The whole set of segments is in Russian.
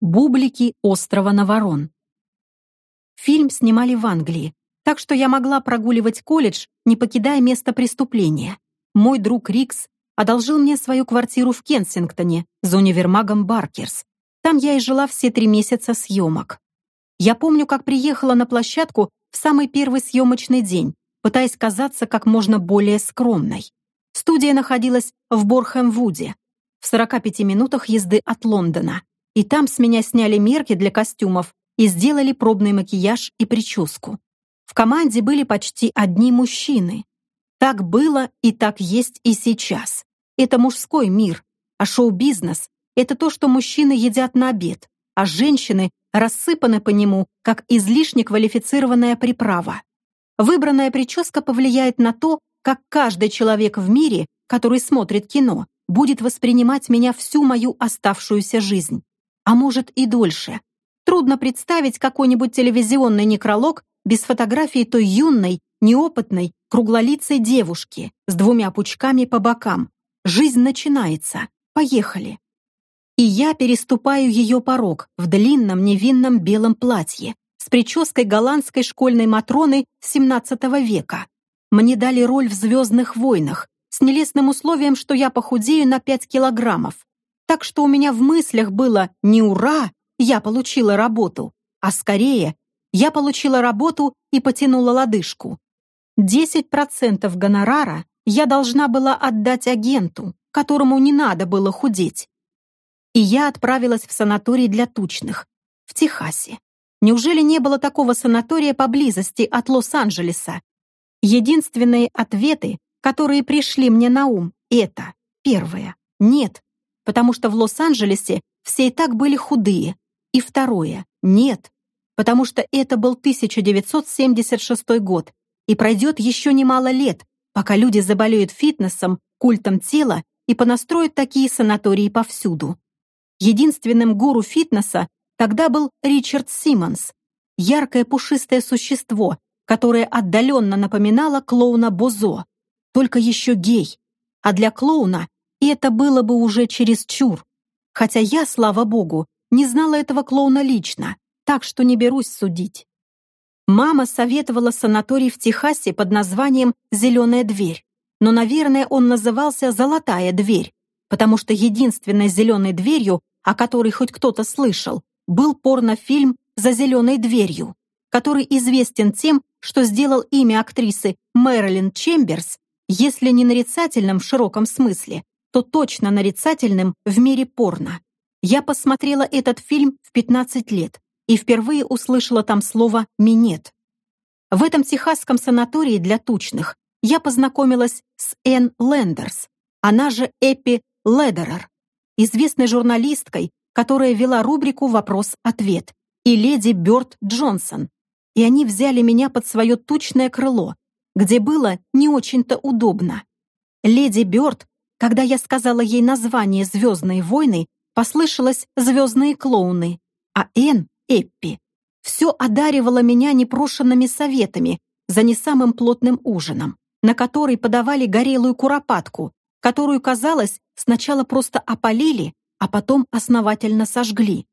Бублики острова Наворон. Фильм снимали в Англии, так что я могла прогуливать колледж, не покидая место преступления. Мой друг Рикс одолжил мне свою квартиру в Кенсингтоне за универмагом Баркерс. Там я и жила все три месяца съемок. Я помню, как приехала на площадку в самый первый съемочный день, пытаясь казаться как можно более скромной. Студия находилась в Борхэм-Вуде, в 45 минутах езды от Лондона и там с меня сняли мерки для костюмов и сделали пробный макияж и прическу. В команде были почти одни мужчины. Так было и так есть и сейчас. Это мужской мир, а шоу-бизнес — это то, что мужчины едят на обед, а женщины рассыпаны по нему, как излишне квалифицированная приправа. Выбранная прическа повлияет на то, как каждый человек в мире, который смотрит кино, будет воспринимать меня всю мою оставшуюся жизнь а может и дольше. Трудно представить какой-нибудь телевизионный некролог без фотографии той юной, неопытной, круглолицей девушки с двумя пучками по бокам. Жизнь начинается. Поехали. И я переступаю ее порог в длинном невинном белом платье с прической голландской школьной Матроны XVII века. Мне дали роль в «Звездных войнах» с нелестным условием, что я похудею на 5 килограммов. Так что у меня в мыслях было не «Ура! Я получила работу!», а скорее «Я получила работу и потянула лодыжку». 10% гонорара я должна была отдать агенту, которому не надо было худеть. И я отправилась в санаторий для тучных, в Техасе. Неужели не было такого санатория поблизости от Лос-Анджелеса? Единственные ответы, которые пришли мне на ум, это первое – нет, потому что в Лос-Анджелесе все и так были худые. И второе — нет, потому что это был 1976 год, и пройдет еще немало лет, пока люди заболеют фитнесом, культом тела и понастроят такие санатории повсюду. Единственным гуру фитнеса тогда был Ричард Симмонс, яркое пушистое существо, которое отдаленно напоминало клоуна Бозо, только еще гей. А для клоуна и это было бы уже чересчур. Хотя я, слава богу, не знала этого клоуна лично, так что не берусь судить. Мама советовала санаторий в Техасе под названием «Зеленая дверь», но, наверное, он назывался «Золотая дверь», потому что единственной зеленой дверью, о которой хоть кто-то слышал, был порнофильм «За зеленой дверью», который известен тем, что сделал имя актрисы Мэрилин Чемберс, если не нарицательным в широком смысле, то точно нарицательным в мире порно. Я посмотрела этот фильм в 15 лет и впервые услышала там слово «минет». В этом техасском санатории для тучных я познакомилась с Энн Лендерс, она же Эппи Ледерер, известной журналисткой, которая вела рубрику «Вопрос-ответ», и леди Бёрд Джонсон, и они взяли меня под свое тучное крыло, где было не очень-то удобно. Леди Бёрд когда я сказала ей название «Звездные войны», послышалось «Звездные клоуны», а Энн, Эппи, все одаривала меня непрошенными советами за не самым плотным ужином, на который подавали горелую куропатку, которую, казалось, сначала просто опалили, а потом основательно сожгли.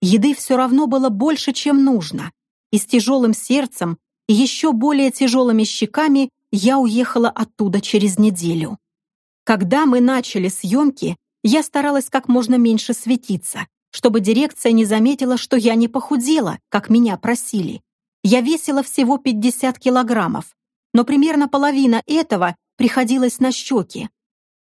Еды все равно было больше, чем нужно, и с тяжелым сердцем и еще более тяжелыми щеками я уехала оттуда через неделю. Когда мы начали съемки, я старалась как можно меньше светиться, чтобы дирекция не заметила, что я не похудела, как меня просили. Я весила всего 50 килограммов, но примерно половина этого приходилось на щеки.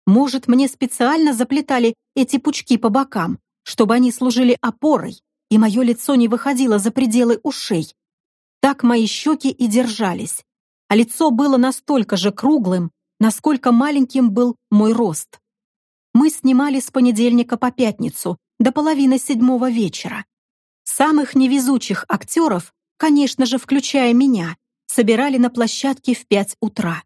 Может, мне специально заплетали эти пучки по бокам, чтобы они служили опорой, и мое лицо не выходило за пределы ушей. Так мои щеки и держались, а лицо было настолько же круглым, насколько маленьким был мой рост. Мы снимали с понедельника по пятницу до половины седьмого вечера. Самых невезучих актеров, конечно же, включая меня, собирали на площадке в пять утра.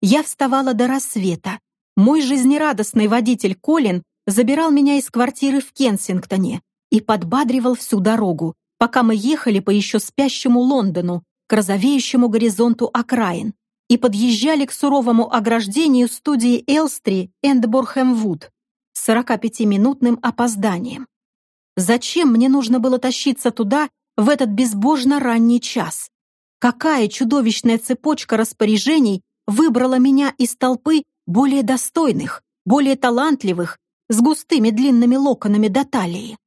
Я вставала до рассвета. Мой жизнерадостный водитель Колин забирал меня из квартиры в Кенсингтоне и подбадривал всю дорогу, пока мы ехали по еще спящему Лондону, к розовеющему горизонту окраин и подъезжали к суровому ограждению студии Элстри энд Борхэмвуд с 45-минутным опозданием. Зачем мне нужно было тащиться туда в этот безбожно ранний час? Какая чудовищная цепочка распоряжений выбрала меня из толпы более достойных, более талантливых, с густыми длинными локонами до талии?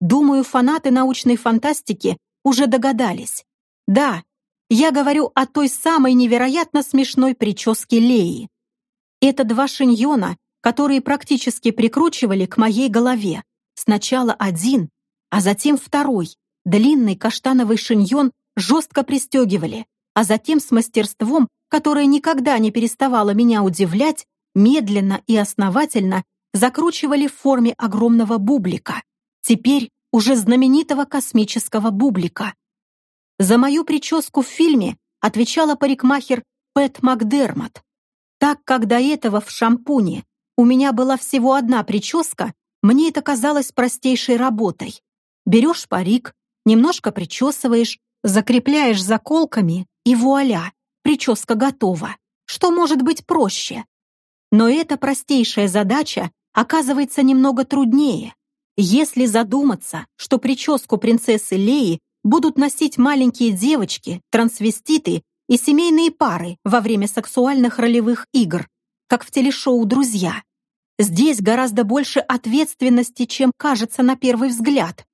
Думаю, фанаты научной фантастики уже догадались. Да, я говорю о той самой невероятно смешной прическе Леи. Это два шиньона, которые практически прикручивали к моей голове. Сначала один, а затем второй. Длинный каштановый шиньон жестко пристегивали, а затем с мастерством, которое никогда не переставало меня удивлять, медленно и основательно закручивали в форме огромного бублика. Теперь уже знаменитого космического бублика. За мою прическу в фильме отвечала парикмахер Пэт Макдермот. Так как до этого в шампуне у меня была всего одна прическа, мне это казалось простейшей работой. Берешь парик, немножко причесываешь, закрепляешь заколками, и вуаля, прическа готова. Что может быть проще? Но эта простейшая задача оказывается немного труднее. Если задуматься, что прическу принцессы Леи будут носить маленькие девочки, трансвеститы и семейные пары во время сексуальных ролевых игр, как в телешоу «Друзья». Здесь гораздо больше ответственности, чем кажется на первый взгляд.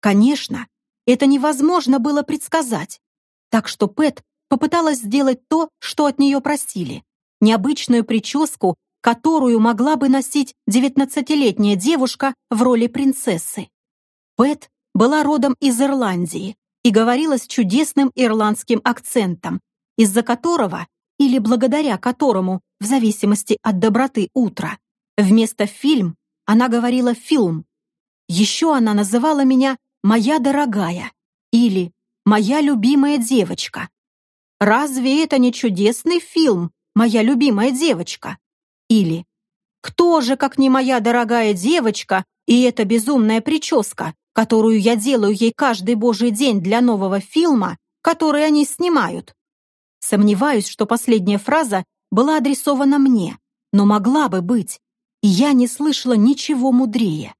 Конечно, это невозможно было предсказать. Так что Пэт попыталась сделать то, что от нее просили. Необычную прическу, которую могла бы носить девятнадцатилетняя девушка в роли принцессы. Пэт была родом из Ирландии и говорила с чудесным ирландским акцентом, из-за которого или благодаря которому, в зависимости от доброты утра, вместо «фильм» она говорила «фильм». Еще она называла меня «моя дорогая» или «моя любимая девочка». Разве это не чудесный фильм «Моя любимая девочка»? Или «Кто же, как не моя дорогая девочка, и эта безумная прическа, которую я делаю ей каждый божий день для нового фильма, который они снимают?» Сомневаюсь, что последняя фраза была адресована мне, но могла бы быть, и я не слышала ничего мудрее.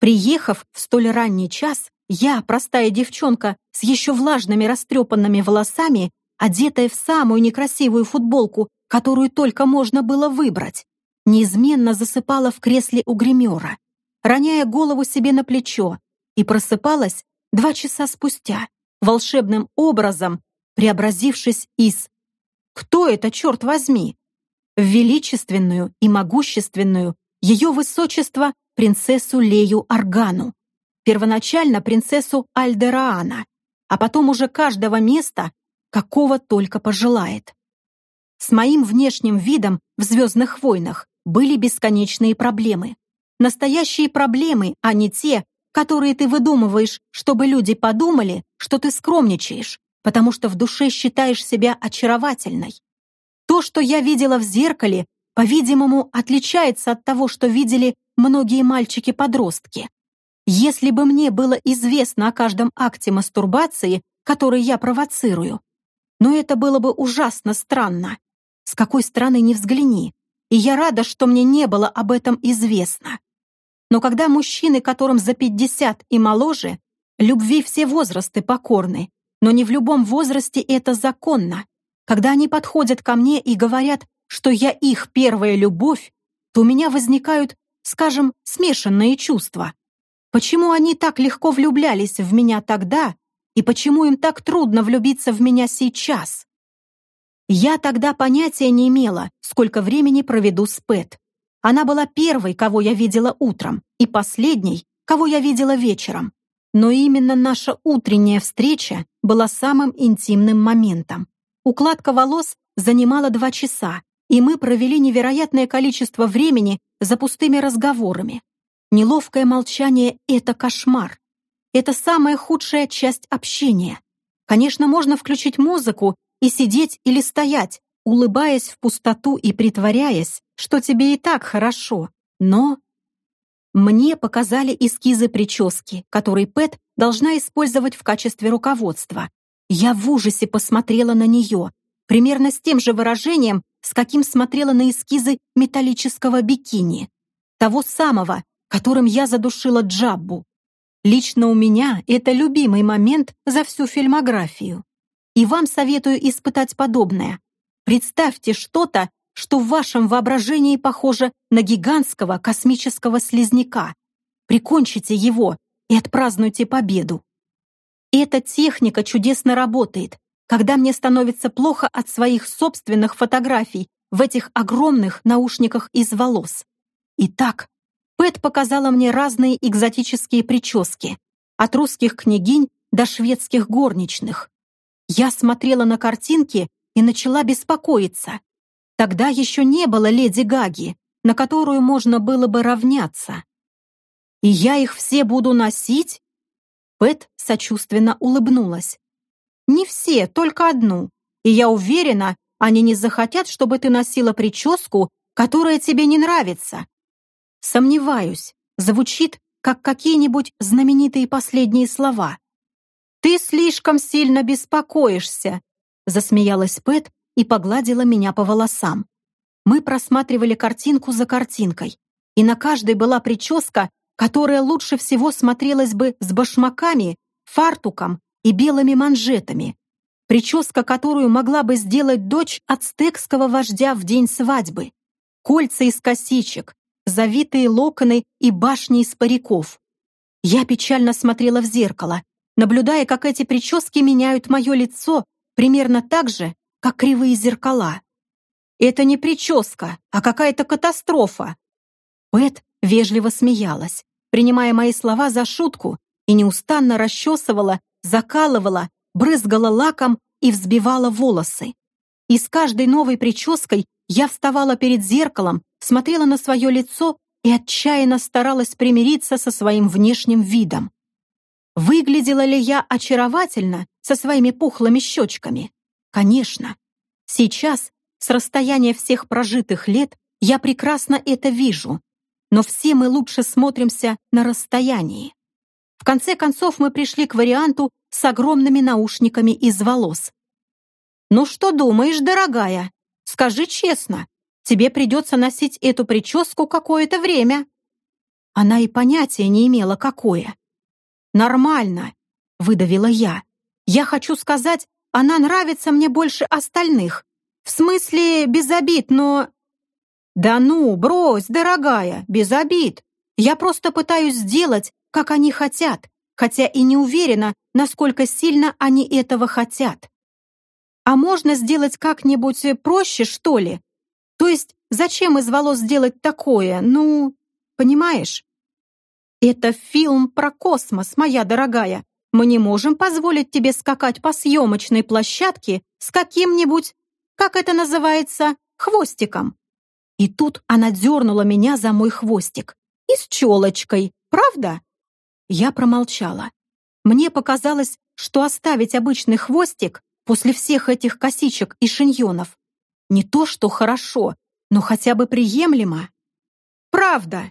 Приехав в столь ранний час, я, простая девчонка с еще влажными растрепанными волосами, одетая в самую некрасивую футболку, которую только можно было выбрать, неизменно засыпала в кресле у гримера, роняя голову себе на плечо, и просыпалась два часа спустя, волшебным образом преобразившись из «Кто это, черт возьми?» в величественную и могущественную ее высочество принцессу Лею Аргану, первоначально принцессу Альдераана, а потом уже каждого места, какого только пожелает. С моим внешним видом в «Звездных войнах» были бесконечные проблемы. Настоящие проблемы, а не те, которые ты выдумываешь, чтобы люди подумали, что ты скромничаешь, потому что в душе считаешь себя очаровательной. То, что я видела в зеркале, по-видимому, отличается от того, что видели многие мальчики-подростки. Если бы мне было известно о каждом акте мастурбации, который я провоцирую, но это было бы ужасно странно. С какой стороны ни взгляни. И я рада, что мне не было об этом известно. Но когда мужчины, которым за 50 и моложе, любви все возрасты покорны, но не в любом возрасте это законно. Когда они подходят ко мне и говорят, что я их первая любовь, то у меня возникают, скажем, смешанные чувства. Почему они так легко влюблялись в меня тогда, и почему им так трудно влюбиться в меня сейчас? Я тогда понятия не имела, сколько времени проведу с Пэт. Она была первой, кого я видела утром, и последней, кого я видела вечером. Но именно наша утренняя встреча была самым интимным моментом. Укладка волос занимала два часа, и мы провели невероятное количество времени за пустыми разговорами. Неловкое молчание — это кошмар. Это самая худшая часть общения. Конечно, можно включить музыку и сидеть или стоять, улыбаясь в пустоту и притворяясь, что тебе и так хорошо. Но мне показали эскизы прически, которые Пэт должна использовать в качестве руководства. Я в ужасе посмотрела на нее, примерно с тем же выражением, с каким смотрела на эскизы металлического бикини. Того самого, которым я задушила Джаббу. Лично у меня это любимый момент за всю фильмографию. И вам советую испытать подобное. Представьте что-то, что в вашем воображении похоже на гигантского космического слизняка. Прикончите его и отпразднуйте победу. Эта техника чудесно работает, когда мне становится плохо от своих собственных фотографий в этих огромных наушниках из волос. Итак, Пэт показала мне разные экзотические прически, от русских княгинь до шведских горничных. Я смотрела на картинки и начала беспокоиться. Тогда еще не было леди Гаги, на которую можно было бы равняться. «И я их все буду носить?» Пэт сочувственно улыбнулась. «Не все, только одну. И я уверена, они не захотят, чтобы ты носила прическу, которая тебе не нравится. Сомневаюсь, звучит, как какие-нибудь знаменитые последние слова. «Ты слишком сильно беспокоишься», засмеялась Пэт и погладила меня по волосам. Мы просматривали картинку за картинкой, и на каждой была прическа, которая лучше всего смотрелась бы с башмаками, фартуком и белыми манжетами. Прическа, которую могла бы сделать дочь ацтекского вождя в день свадьбы. Кольца из косичек, завитые локоны и башни из париков. Я печально смотрела в зеркало, наблюдая, как эти прически меняют мое лицо примерно так же, как кривые зеркала. Это не прическа, а какая-то катастрофа. Пэт вежливо смеялась, принимая мои слова за шутку, и неустанно расчесывала, закалывала, брызгала лаком и взбивала волосы. И с каждой новой прической я вставала перед зеркалом, смотрела на свое лицо и отчаянно старалась примириться со своим внешним видом. Выглядела ли я очаровательно со своими пухлыми щечками? Конечно. Сейчас, с расстояния всех прожитых лет, я прекрасно это вижу. Но все мы лучше смотримся на расстоянии. В конце концов мы пришли к варианту с огромными наушниками из волос. «Ну что думаешь, дорогая? Скажи честно, тебе придется носить эту прическу какое-то время». Она и понятия не имела, какое. «Нормально», — выдавила я. «Я хочу сказать, она нравится мне больше остальных. В смысле, без обид, но...» «Да ну, брось, дорогая, без обид. Я просто пытаюсь сделать, как они хотят, хотя и не уверена, насколько сильно они этого хотят. А можно сделать как-нибудь проще, что ли? То есть, зачем из волос сделать такое? Ну, понимаешь? Это фильм про космос, моя дорогая. Мы не можем позволить тебе скакать по съемочной площадке с каким-нибудь, как это называется, хвостиком. И тут она дернула меня за мой хвостик. И с челочкой, правда? Я промолчала. Мне показалось, что оставить обычный хвостик после всех этих косичек и шиньонов не то что хорошо, но хотя бы приемлемо. Правда,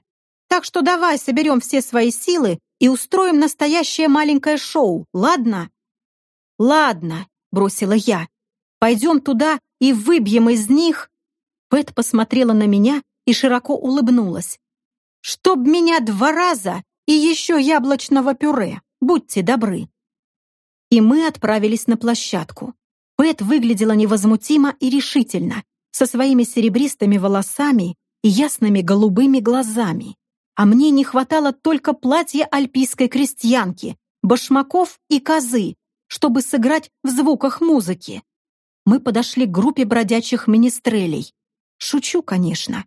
так что давай соберем все свои силы и устроим настоящее маленькое шоу, ладно?» «Ладно», — бросила я. «Пойдем туда и выбьем из них...» Пэт посмотрела на меня и широко улыбнулась. «Чтоб меня два раза и еще яблочного пюре, будьте добры». И мы отправились на площадку. Пэт выглядела невозмутимо и решительно, со своими серебристыми волосами и ясными голубыми глазами а мне не хватало только платья альпийской крестьянки, башмаков и козы, чтобы сыграть в звуках музыки. Мы подошли к группе бродячих министрелей. Шучу, конечно.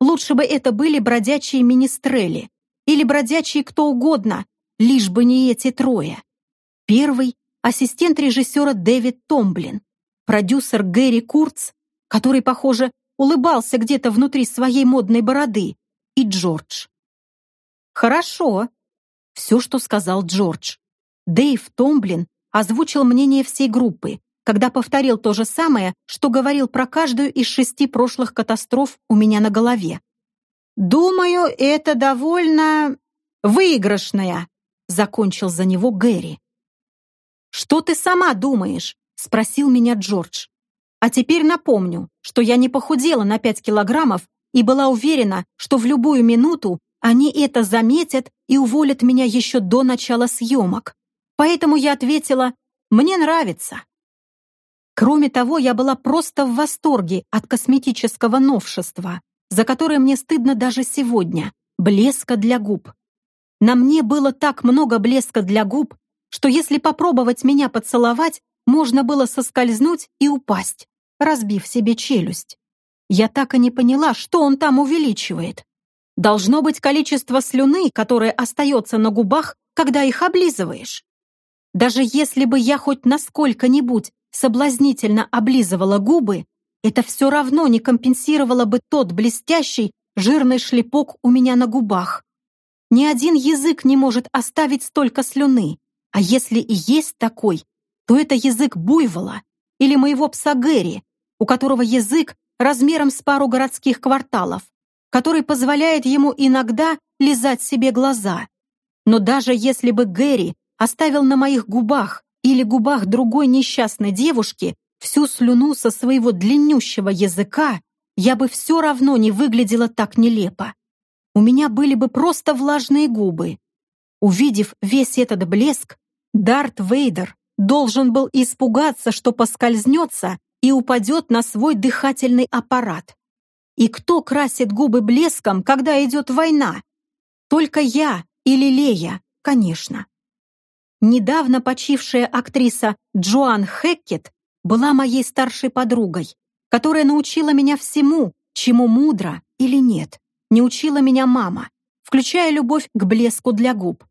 Лучше бы это были бродячие министрели или бродячие кто угодно, лишь бы не эти трое. Первый — ассистент режиссера Дэвид Томблин, продюсер Гэри Курц, который, похоже, улыбался где-то внутри своей модной бороды, и Джордж. «Хорошо», — все, что сказал Джордж. Дэйв Томблин озвучил мнение всей группы, когда повторил то же самое, что говорил про каждую из шести прошлых катастроф у меня на голове. «Думаю, это довольно выигрышная», — закончил за него Гэри. «Что ты сама думаешь?» — спросил меня Джордж. «А теперь напомню, что я не похудела на пять килограммов и была уверена, что в любую минуту они это заметят и уволят меня еще до начала съемок. Поэтому я ответила «Мне нравится». Кроме того, я была просто в восторге от косметического новшества, за которое мне стыдно даже сегодня — блеска для губ. На мне было так много блеска для губ, что если попробовать меня поцеловать, можно было соскользнуть и упасть, разбив себе челюсть. Я так и не поняла, что он там увеличивает. Должно быть количество слюны, которое остается на губах, когда их облизываешь. Даже если бы я хоть насколько-нибудь соблазнительно облизывала губы, это все равно не компенсировало бы тот блестящий, жирный шлепок у меня на губах. Ни один язык не может оставить столько слюны, а если и есть такой, то это язык буйвола или моего пса Гэри, у которого язык размером с пару городских кварталов, который позволяет ему иногда лизать себе глаза. Но даже если бы Гэри оставил на моих губах или губах другой несчастной девушки всю слюну со своего длиннющего языка, я бы все равно не выглядела так нелепо. У меня были бы просто влажные губы. Увидев весь этот блеск, Дарт Вейдер должен был испугаться, что поскользнется и упадет на свой дыхательный аппарат. И кто красит губы блеском, когда идет война? Только я или Лея, конечно. Недавно почившая актриса Джоан Хеккет была моей старшей подругой, которая научила меня всему, чему мудро или нет. Не учила меня мама, включая любовь к блеску для губ.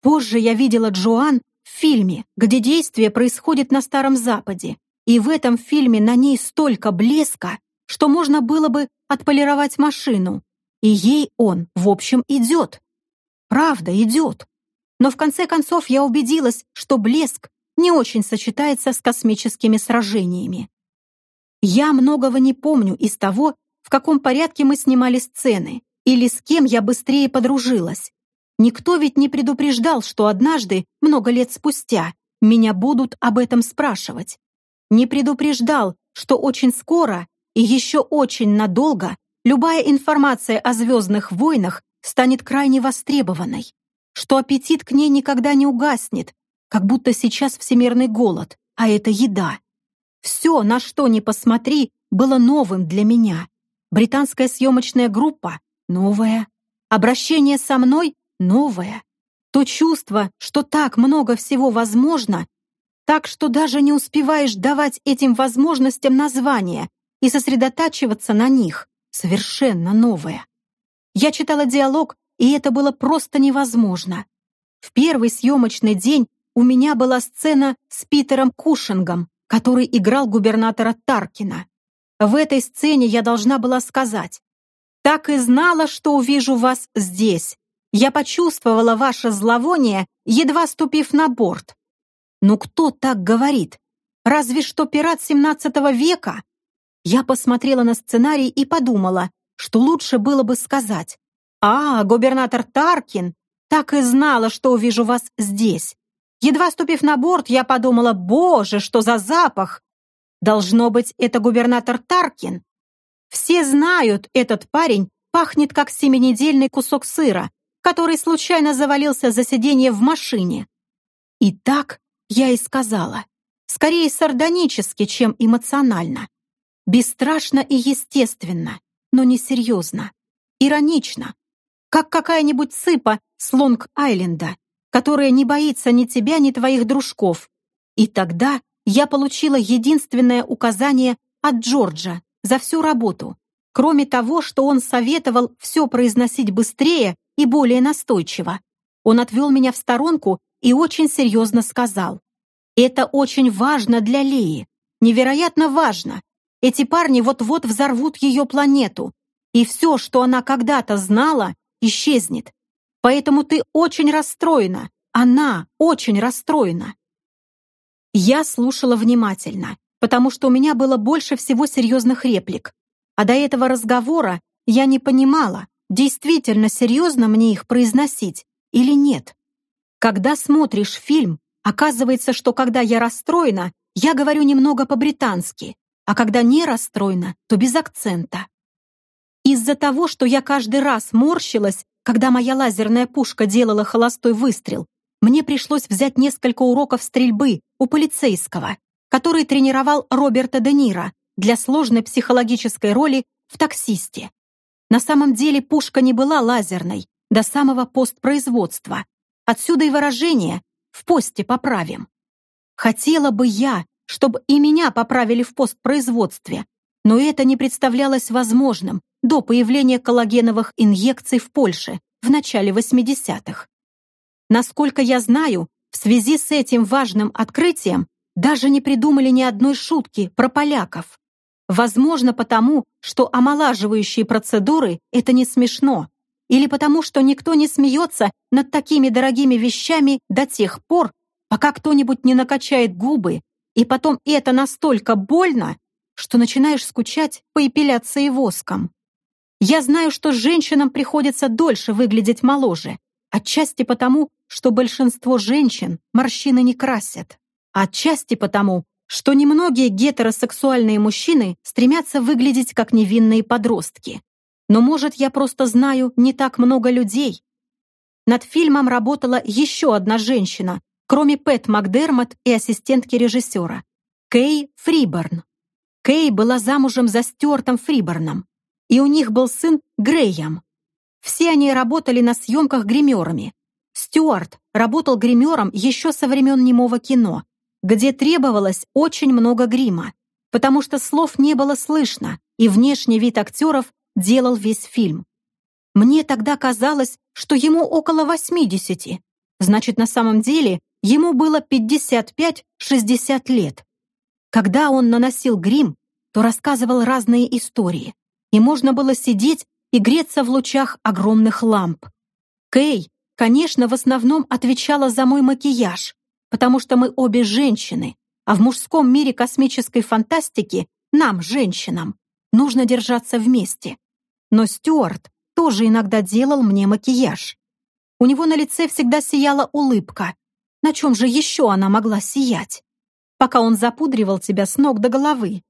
Позже я видела Джоан в фильме, где действие происходит на Старом Западе, и в этом фильме на ней столько блеска, что можно было бы отполировать машину, и ей он, в общем, идет. Правда, идет. Но в конце концов я убедилась, что блеск не очень сочетается с космическими сражениями. Я многого не помню из того, в каком порядке мы снимали сцены, или с кем я быстрее подружилась. Никто ведь не предупреждал, что однажды, много лет спустя, меня будут об этом спрашивать. Не предупреждал, что очень скоро и еще очень надолго любая информация о «Звездных войнах» станет крайне востребованной что аппетит к ней никогда не угаснет, как будто сейчас всемирный голод, а это еда. Все, на что ни посмотри, было новым для меня. Британская съемочная группа — новая. Обращение со мной — новое. То чувство, что так много всего возможно, так что даже не успеваешь давать этим возможностям названия и сосредотачиваться на них, совершенно новое. Я читала диалог и это было просто невозможно. В первый съемочный день у меня была сцена с Питером Кушингом, который играл губернатора Таркина. В этой сцене я должна была сказать «Так и знала, что увижу вас здесь. Я почувствовала ваше зловоние, едва ступив на борт». Ну кто так говорит? Разве что пират 17 века? Я посмотрела на сценарий и подумала, что лучше было бы сказать «А, губернатор Таркин! Так и знала, что увижу вас здесь. Едва ступив на борт, я подумала, боже, что за запах! Должно быть, это губернатор Таркин. Все знают, этот парень пахнет как семинедельный кусок сыра, который случайно завалился за сиденье в машине. И так я и сказала. Скорее сардонически, чем эмоционально. Бесстрашно и естественно, но не серьезно. Иронично, как какая-нибудь сыпа с Лонг-Айленда, которая не боится ни тебя, ни твоих дружков. И тогда я получила единственное указание от Джорджа за всю работу, кроме того, что он советовал все произносить быстрее и более настойчиво. Он отвел меня в сторонку и очень серьезно сказал. «Это очень важно для Леи, невероятно важно. Эти парни вот-вот взорвут ее планету, и все, что она когда-то знала, исчезнет. Поэтому ты очень расстроена. Она очень расстроена. Я слушала внимательно, потому что у меня было больше всего серьезных реплик. А до этого разговора я не понимала, действительно серьезно мне их произносить или нет. Когда смотришь фильм, оказывается, что когда я расстроена, я говорю немного по-британски, а когда не расстроена, то без акцента. Из-за того, что я каждый раз морщилась когда моя лазерная пушка делала холостой выстрел, мне пришлось взять несколько уроков стрельбы у полицейского, который тренировал Роберта Де Ниро для сложной психологической роли в «Таксисте». На самом деле пушка не была лазерной до самого постпроизводства. Отсюда и выражение «в посте поправим». Хотела бы я, чтобы и меня поправили в постпроизводстве, но это не представлялось возможным до появления коллагеновых инъекций в Польше в начале 80-х. Насколько я знаю, в связи с этим важным открытием даже не придумали ни одной шутки про поляков. Возможно, потому, что омолаживающие процедуры — это не смешно, или потому, что никто не смеется над такими дорогими вещами до тех пор, пока кто-нибудь не накачает губы, и потом это настолько больно, что начинаешь скучать по эпиляции воском. Я знаю, что женщинам приходится дольше выглядеть моложе, отчасти потому, что большинство женщин морщины не красят, отчасти потому, что немногие гетеросексуальные мужчины стремятся выглядеть как невинные подростки. Но, может, я просто знаю не так много людей. Над фильмом работала еще одна женщина, кроме Пэт Макдермот и ассистентки режиссера, Кей Фриборн. Кей была замужем за Стюартом Фриборном, и у них был сын Грейям. Все они работали на съемках гримерами. Стюарт работал гримером еще со времен немого кино, где требовалось очень много грима, потому что слов не было слышно, и внешний вид актеров делал весь фильм. Мне тогда казалось, что ему около 80. Значит, на самом деле ему было 55-60 лет. Когда он наносил грим, то рассказывал разные истории и можно было сидеть и греться в лучах огромных ламп. Кей, конечно, в основном отвечала за мой макияж, потому что мы обе женщины, а в мужском мире космической фантастики нам, женщинам, нужно держаться вместе. Но Стюарт тоже иногда делал мне макияж. У него на лице всегда сияла улыбка. На чем же еще она могла сиять? Пока он запудривал тебя с ног до головы.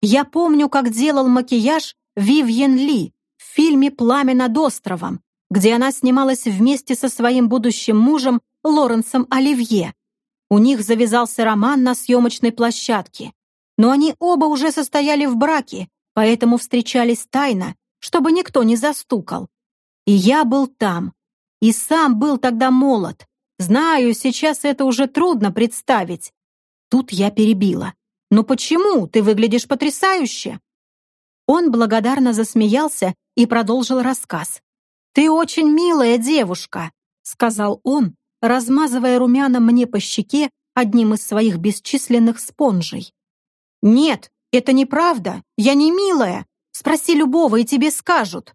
Я помню, как делал макияж Вивьен Ли в фильме «Пламя над островом», где она снималась вместе со своим будущим мужем Лоренсом Оливье. У них завязался роман на съемочной площадке. Но они оба уже состояли в браке, поэтому встречались тайно, чтобы никто не застукал. И я был там. И сам был тогда молод. Знаю, сейчас это уже трудно представить. Тут я перебила. «Ну почему? Ты выглядишь потрясающе!» Он благодарно засмеялся и продолжил рассказ. «Ты очень милая девушка», — сказал он, размазывая румяна мне по щеке одним из своих бесчисленных спонжей. «Нет, это неправда, я не милая. Спроси любого, и тебе скажут».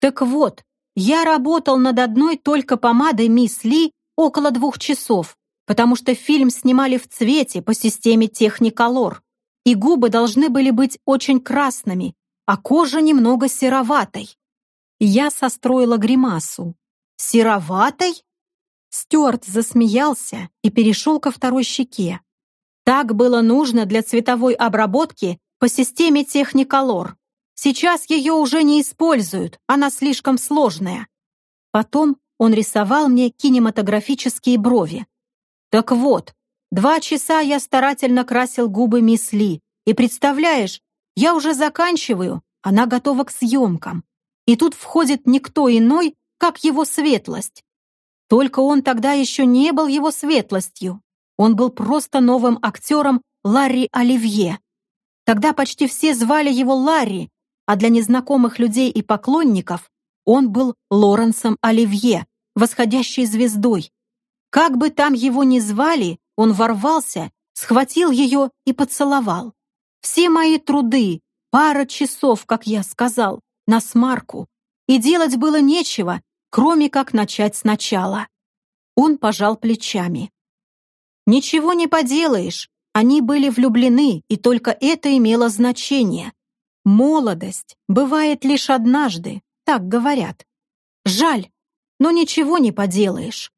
Так вот, я работал над одной только помадой мисс Ли около двух часов, потому что фильм снимали в цвете по системе Техниколор и губы должны были быть очень красными, а кожа немного сероватой. Я состроила гримасу. «Сероватой?» Стюарт засмеялся и перешел ко второй щеке. Так было нужно для цветовой обработки по системе Техниколор. Сейчас ее уже не используют, она слишком сложная. Потом он рисовал мне кинематографические брови. Так вот, Два часа я старательно красил губы мисс Ли. И представляешь, я уже заканчиваю, она готова к съемкам. И тут входит никто иной, как его светлость. Только он тогда еще не был его светлостью. Он был просто новым актером Ларри Оливье. Тогда почти все звали его Ларри, а для незнакомых людей и поклонников он был Лоренсом Оливье, восходящей звездой. Как бы там его ни звали, он ворвался, схватил ее и поцеловал. Все мои труды, пара часов, как я сказал, на смарку. И делать было нечего, кроме как начать сначала. Он пожал плечами. «Ничего не поделаешь, они были влюблены, и только это имело значение. Молодость бывает лишь однажды, так говорят. Жаль, но ничего не поделаешь.